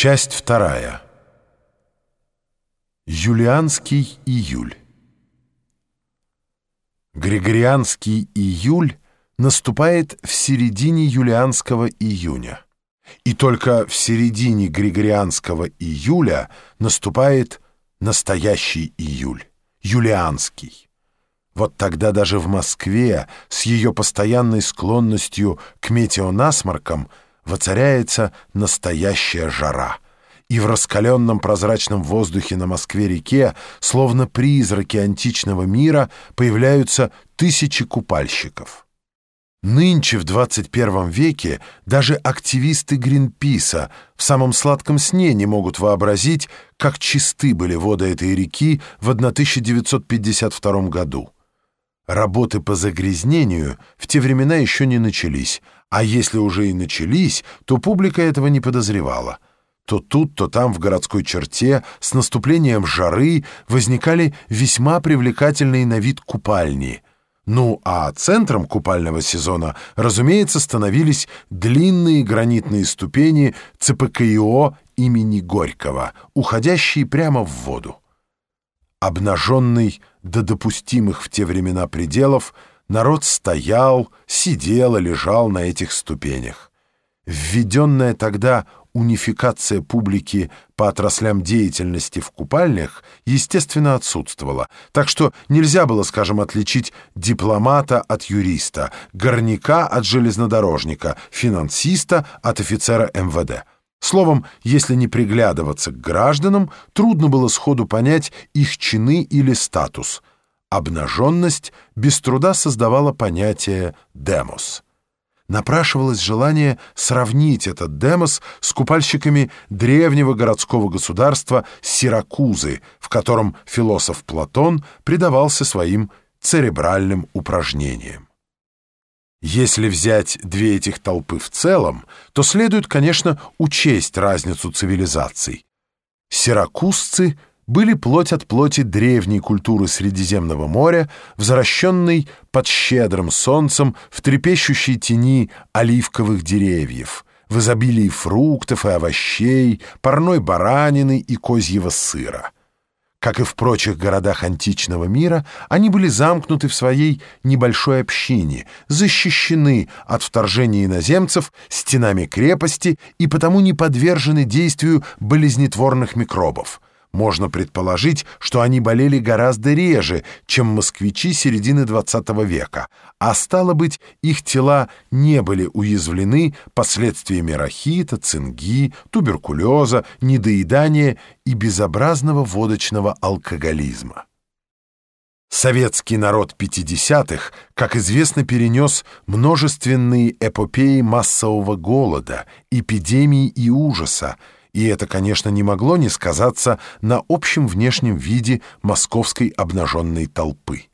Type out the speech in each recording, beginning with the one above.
Часть вторая. Юлианский июль. Григорианский июль наступает в середине юлианского июня. И только в середине григорианского июля наступает настоящий июль, юлианский. Вот тогда даже в Москве с ее постоянной склонностью к метеонасморкам воцаряется настоящая жара. И в раскаленном прозрачном воздухе на Москве-реке, словно призраки античного мира, появляются тысячи купальщиков. Нынче, в 21 веке, даже активисты Гринписа в самом сладком сне не могут вообразить, как чисты были воды этой реки в 1952 году. Работы по загрязнению в те времена еще не начались, а если уже и начались, то публика этого не подозревала. То тут, то там в городской черте с наступлением жары возникали весьма привлекательные на вид купальни — ну а центром купального сезона, разумеется, становились длинные гранитные ступени ЦПКИО имени Горького, уходящие прямо в воду. Обнаженный до допустимых в те времена пределов, народ стоял, сидел и лежал на этих ступенях. Введенная тогда унификация публики по отраслям деятельности в купальнях, естественно, отсутствовала, так что нельзя было, скажем, отличить дипломата от юриста, горняка от железнодорожника, финансиста от офицера МВД. Словом, если не приглядываться к гражданам, трудно было сходу понять их чины или статус. Обнаженность без труда создавала понятие «демос» напрашивалось желание сравнить этот демос с купальщиками древнего городского государства Сиракузы, в котором философ Платон предавался своим церебральным упражнениям. Если взять две этих толпы в целом, то следует, конечно, учесть разницу цивилизаций. Сиракузцы были плоть от плоти древней культуры Средиземного моря, возвращенной под щедрым солнцем в трепещущей тени оливковых деревьев, в изобилии фруктов и овощей, парной баранины и козьего сыра. Как и в прочих городах античного мира, они были замкнуты в своей небольшой общине, защищены от вторжения иноземцев стенами крепости и потому не подвержены действию болезнетворных микробов — можно предположить, что они болели гораздо реже, чем москвичи середины XX века, а стало быть, их тела не были уязвлены последствиями рахита, цинги, туберкулеза, недоедания и безобразного водочного алкоголизма. Советский народ 50-х, как известно, перенес множественные эпопеи массового голода, эпидемии и ужаса, и это, конечно, не могло не сказаться на общем внешнем виде московской обнаженной толпы.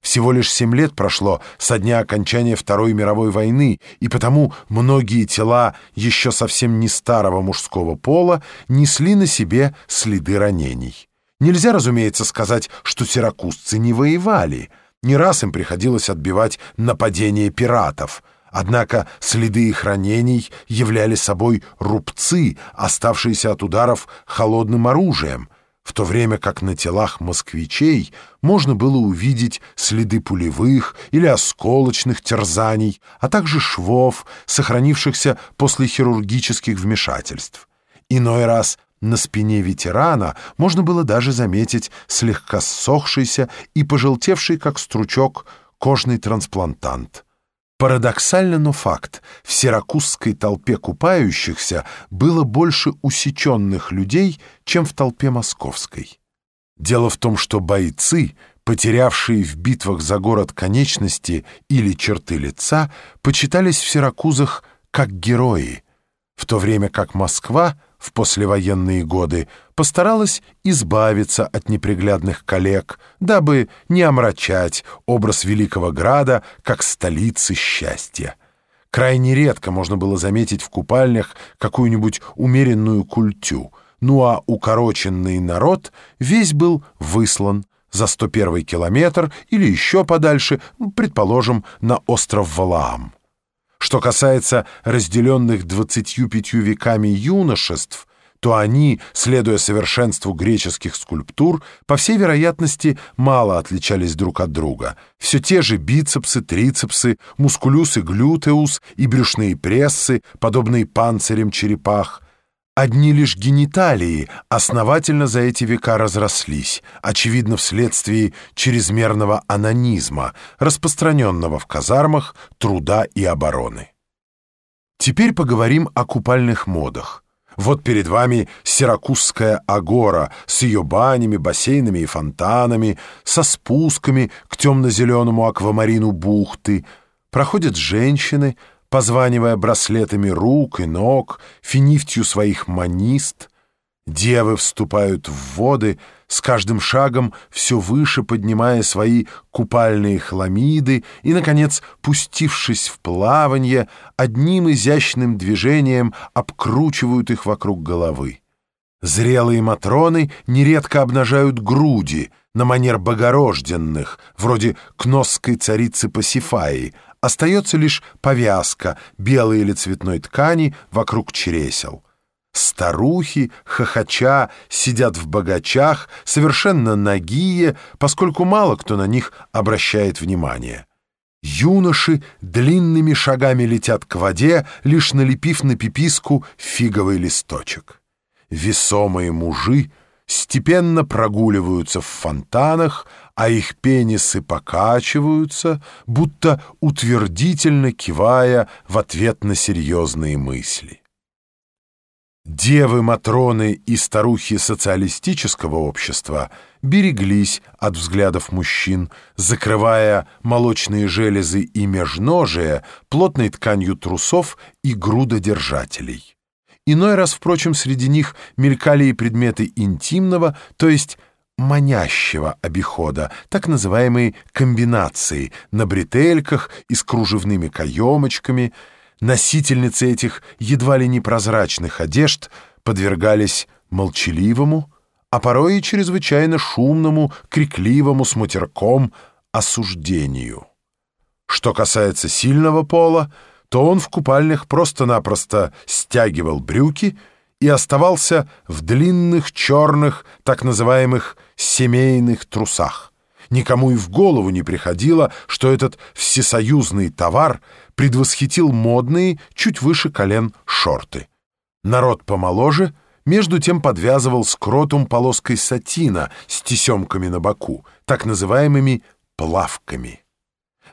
Всего лишь семь лет прошло со дня окончания Второй мировой войны, и потому многие тела еще совсем не старого мужского пола несли на себе следы ранений. Нельзя, разумеется, сказать, что сиракузцы не воевали. Не раз им приходилось отбивать нападения пиратов — Однако следы их ранений являли собой рубцы, оставшиеся от ударов холодным оружием, в то время как на телах москвичей можно было увидеть следы пулевых или осколочных терзаний, а также швов, сохранившихся после хирургических вмешательств. Иной раз на спине ветерана можно было даже заметить слегка ссохшийся и пожелтевший, как стручок, кожный трансплантант. Парадоксально, но факт. В сиракузской толпе купающихся было больше усеченных людей, чем в толпе московской. Дело в том, что бойцы, потерявшие в битвах за город конечности или черты лица, почитались в Сиракузах как герои, в то время как Москва в послевоенные годы постаралась избавиться от неприглядных коллег, дабы не омрачать образ Великого Града как столицы счастья. Крайне редко можно было заметить в купальнях какую-нибудь умеренную культю, ну а укороченный народ весь был выслан за 101 километр или еще подальше, предположим, на остров Валаам. Что касается разделенных двадцатью пятью веками юношеств, что они, следуя совершенству греческих скульптур, по всей вероятности мало отличались друг от друга. Все те же бицепсы, трицепсы, мускулюс и глютеус и брюшные прессы, подобные панцирям черепах. Одни лишь гениталии основательно за эти века разрослись, очевидно вследствие чрезмерного анонизма, распространенного в казармах труда и обороны. Теперь поговорим о купальных модах. Вот перед вами Сиракузская агора с ее банями, бассейнами и фонтанами, со спусками к темно-зеленому аквамарину бухты. Проходят женщины, позванивая браслетами рук и ног, финифтью своих манист. Девы вступают в воды — с каждым шагом все выше поднимая свои купальные хламиды и, наконец, пустившись в плаванье, одним изящным движением обкручивают их вокруг головы. Зрелые матроны нередко обнажают груди на манер богорожденных, вроде кносской царицы Пасифаи, остается лишь повязка белой или цветной ткани вокруг чресел. Старухи, хохоча, сидят в богачах, совершенно нагие, поскольку мало кто на них обращает внимание. Юноши длинными шагами летят к воде, лишь налепив на пиписку фиговый листочек. Весомые мужи степенно прогуливаются в фонтанах, а их пенисы покачиваются, будто утвердительно кивая в ответ на серьезные мысли. Девы, матроны и старухи социалистического общества береглись от взглядов мужчин, закрывая молочные железы и межножие плотной тканью трусов и грудодержателей. Иной раз, впрочем, среди них мелькали и предметы интимного, то есть манящего обихода, так называемые комбинации на бретельках и с кружевными каемочками – Носительницы этих едва ли непрозрачных одежд подвергались молчаливому, а порой и чрезвычайно шумному, крикливому с матерком осуждению. Что касается сильного пола, то он в купальнях просто-напросто стягивал брюки и оставался в длинных черных, так называемых семейных трусах. Никому и в голову не приходило, что этот всесоюзный товар предвосхитил модные, чуть выше колен, шорты. Народ помоложе между тем подвязывал скротум полоской сатина с тесемками на боку, так называемыми плавками.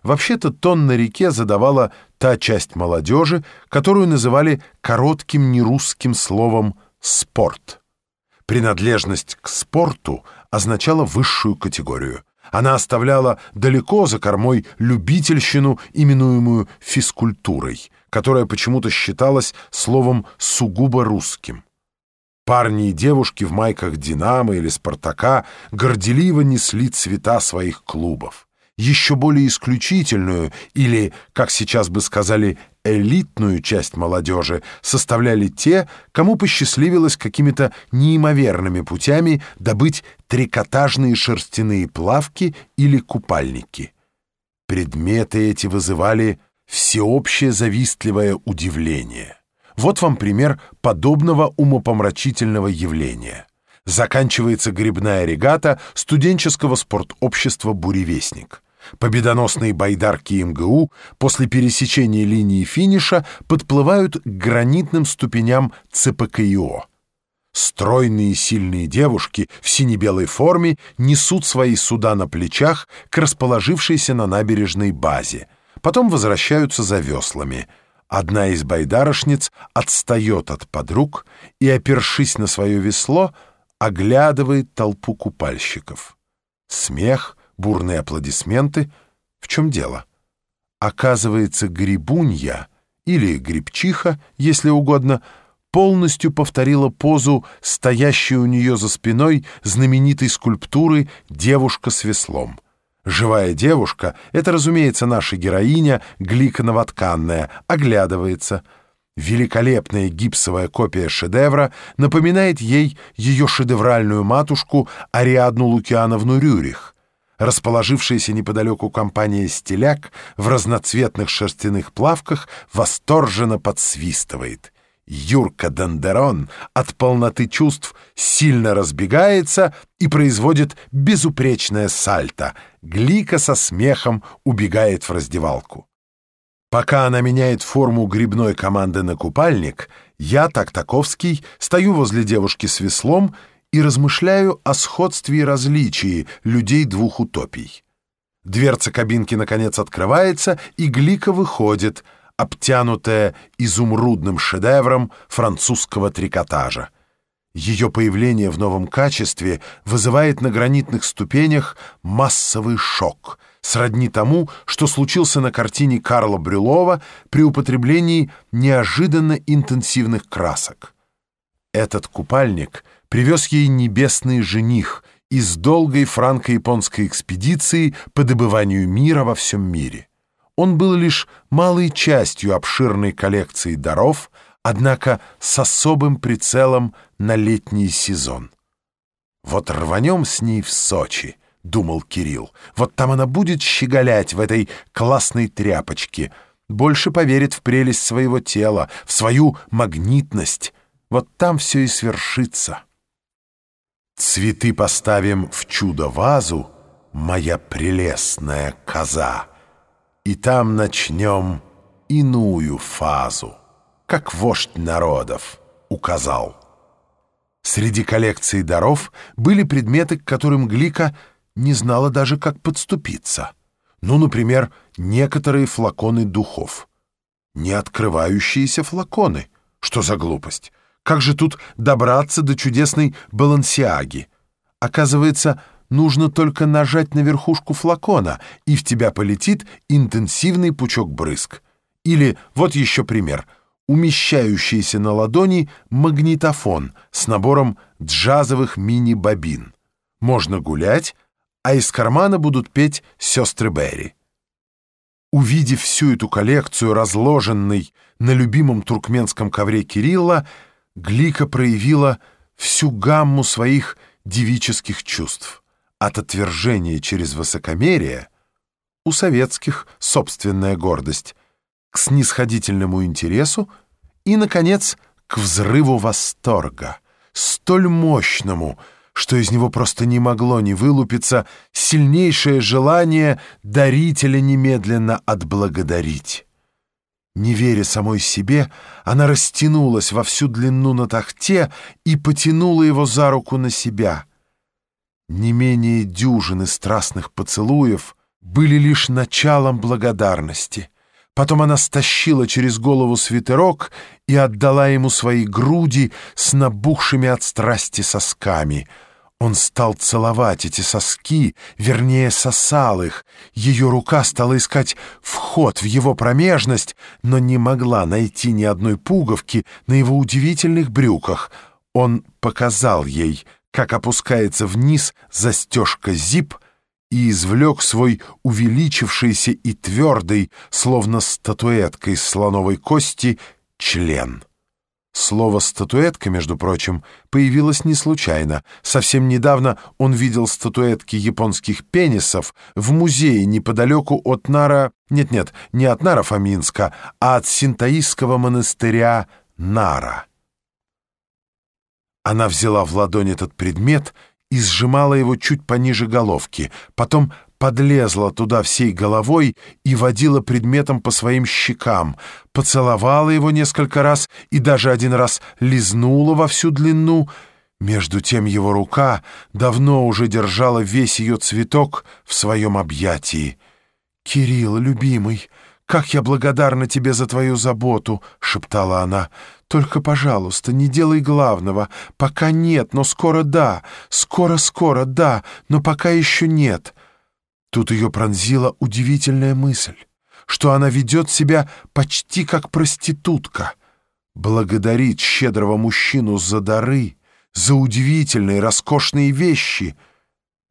Вообще-то тон на реке задавала та часть молодежи, которую называли коротким нерусским словом «спорт». Принадлежность к спорту означала высшую категорию — она оставляла далеко за кормой любительщину, именуемую физкультурой, которая почему-то считалась словом сугубо русским. Парни и девушки в майках «Динамо» или «Спартака» горделиво несли цвета своих клубов еще более исключительную или, как сейчас бы сказали, элитную часть молодежи составляли те, кому посчастливилось какими-то неимоверными путями добыть трикотажные шерстяные плавки или купальники. Предметы эти вызывали всеобщее завистливое удивление. Вот вам пример подобного умопомрачительного явления. Заканчивается грибная регата студенческого спортобщества «Буревестник». Победоносные байдарки МГУ после пересечения линии финиша подплывают к гранитным ступеням ЦПКИО. Стройные сильные девушки в сине-белой форме несут свои суда на плечах к расположившейся на набережной базе. Потом возвращаются за веслами. Одна из байдарочниц отстает от подруг и, опершись на свое весло, оглядывает толпу купальщиков. Смех — бурные аплодисменты. В чем дело? Оказывается, грибунья или грибчиха, если угодно, полностью повторила позу, стоящей у нее за спиной знаменитой скульптуры «Девушка с веслом». Живая девушка — это, разумеется, наша героиня, Глика Новотканная, оглядывается. Великолепная гипсовая копия шедевра напоминает ей ее шедевральную матушку Ариадну Лукиановну Рюрих. Расположившаяся неподалеку компания «Стиляк» в разноцветных шерстяных плавках восторженно подсвистывает. Юрка Дендерон от полноты чувств сильно разбегается и производит безупречное сальто. Глика со смехом убегает в раздевалку. Пока она меняет форму грибной команды на купальник, я, Тактаковский, стою возле девушки с веслом и размышляю о сходстве и различии людей двух утопий. Дверца кабинки, наконец, открывается, и Глика выходит, обтянутая изумрудным шедевром французского трикотажа. Ее появление в новом качестве вызывает на гранитных ступенях массовый шок, сродни тому, что случился на картине Карла Брюлова при употреблении неожиданно интенсивных красок. Этот купальник привез ей небесный жених из долгой франко-японской экспедиции по добыванию мира во всем мире. Он был лишь малой частью обширной коллекции даров, однако с особым прицелом на летний сезон. «Вот рванем с ней в Сочи», — думал Кирилл. «Вот там она будет щеголять в этой классной тряпочке, больше поверит в прелесть своего тела, в свою магнитность. Вот там все и свершится». «Цветы поставим в чудо-вазу, моя прелестная коза, и там начнем иную фазу» как вождь народов, указал. Среди коллекции даров были предметы, к которым Глика не знала даже, как подступиться. Ну, например, некоторые флаконы духов. Не открывающиеся флаконы. Что за глупость? Как же тут добраться до чудесной балансиаги? Оказывается, нужно только нажать на верхушку флакона, и в тебя полетит интенсивный пучок брызг. Или вот еще пример — умещающийся на ладони магнитофон с набором джазовых мини-бобин. Можно гулять, а из кармана будут петь сестры Берри. Увидев всю эту коллекцию, разложенной на любимом туркменском ковре Кирилла, Глика проявила всю гамму своих девических чувств. От отвержения через высокомерие — у советских собственная гордость, к снисходительному интересу и, наконец, к взрыву восторга, столь мощному, что из него просто не могло не вылупиться сильнейшее желание дарителя немедленно отблагодарить. Не веря самой себе, она растянулась во всю длину на тахте и потянула его за руку на себя. Не менее дюжины страстных поцелуев были лишь началом благодарности — Потом она стащила через голову свитерок и отдала ему свои груди с набухшими от страсти сосками. Он стал целовать эти соски, вернее, сосал их. Ее рука стала искать вход в его промежность, но не могла найти ни одной пуговки на его удивительных брюках. Он показал ей, как опускается вниз застежка зип, и извлек свой увеличившийся и твердый, словно статуэтка из слоновой кости, член. Слово «статуэтка», между прочим, появилось не случайно. Совсем недавно он видел статуэтки японских пенисов в музее неподалеку от Нара... Нет-нет, не от Нара Фоминска, а от синтаистского монастыря Нара. Она взяла в ладонь этот предмет — и сжимала его чуть пониже головки, потом подлезла туда всей головой и водила предметом по своим щекам, поцеловала его несколько раз и даже один раз лизнула во всю длину. Между тем его рука давно уже держала весь ее цветок в своем объятии. «Кирилл, любимый, как я благодарна тебе за твою заботу!» — шептала она. Только, пожалуйста, не делай главного. Пока нет, но скоро да. Скоро-скоро да, но пока еще нет. Тут ее пронзила удивительная мысль, что она ведет себя почти как проститутка. Благодарит щедрого мужчину за дары, за удивительные, роскошные вещи.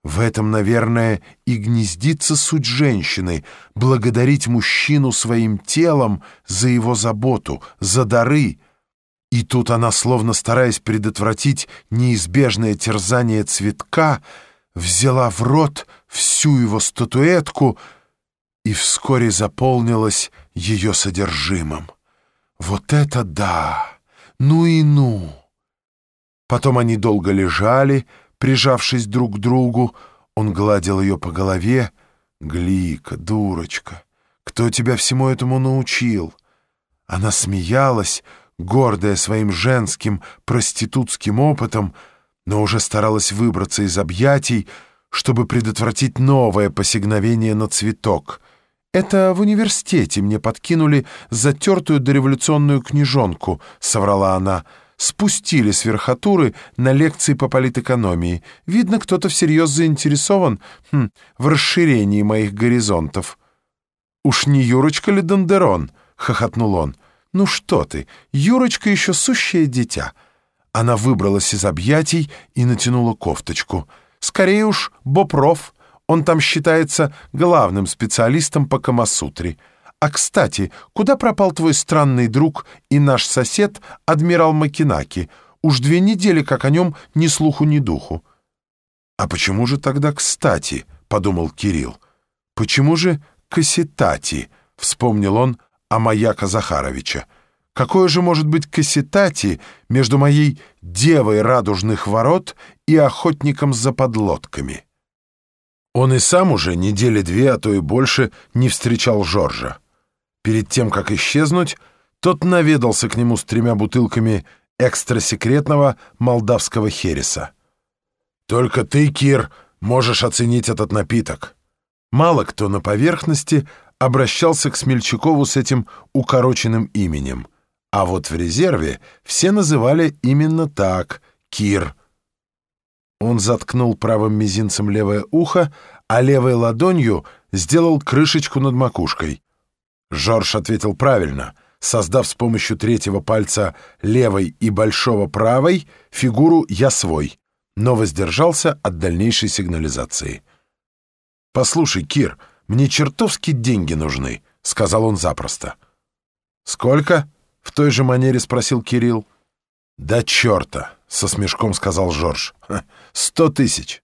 В этом, наверное, и гнездится суть женщины — благодарить мужчину своим телом за его заботу, за дары — и тут она, словно стараясь предотвратить неизбежное терзание цветка, взяла в рот всю его статуэтку и вскоре заполнилась ее содержимым. Вот это да! Ну и ну! Потом они долго лежали, прижавшись друг к другу. Он гладил ее по голове. «Глика, дурочка, кто тебя всему этому научил?» Она смеялась, гордая своим женским проститутским опытом, но уже старалась выбраться из объятий, чтобы предотвратить новое посягновение на цветок. «Это в университете мне подкинули затертую дореволюционную книжонку», — соврала она. «Спустили с верхотуры на лекции по политэкономии. Видно, кто-то всерьез заинтересован хм, в расширении моих горизонтов». «Уж не Юрочка ли Дондерон?» — хохотнул он. «Ну что ты, Юрочка еще сущее дитя». Она выбралась из объятий и натянула кофточку. «Скорее уж, Бопров. Он там считается главным специалистом по Камасутре. А, кстати, куда пропал твой странный друг и наш сосед, адмирал Макинаки? Уж две недели, как о нем ни слуху, ни духу». «А почему же тогда кстати?» — подумал Кирилл. «Почему же кассетати?» — вспомнил он о Маяка Захаровича. Какое же может быть кассетати между моей девой радужных ворот и охотником за подлодками? Он и сам уже недели две, а то и больше, не встречал Жоржа. Перед тем, как исчезнуть, тот наведался к нему с тремя бутылками экстрасекретного молдавского хереса. «Только ты, Кир, можешь оценить этот напиток». Мало кто на поверхности обращался к Смельчакову с этим укороченным именем. А вот в резерве все называли именно так — Кир. Он заткнул правым мизинцем левое ухо, а левой ладонью сделал крышечку над макушкой. Жорж ответил правильно, создав с помощью третьего пальца левой и большого правой фигуру «я свой», но воздержался от дальнейшей сигнализации. «Послушай, Кир, мне чертовски деньги нужны», — сказал он запросто. «Сколько?» — в той же манере спросил Кирилл. «Да черта!» — со смешком сказал Жорж. «Сто тысяч!»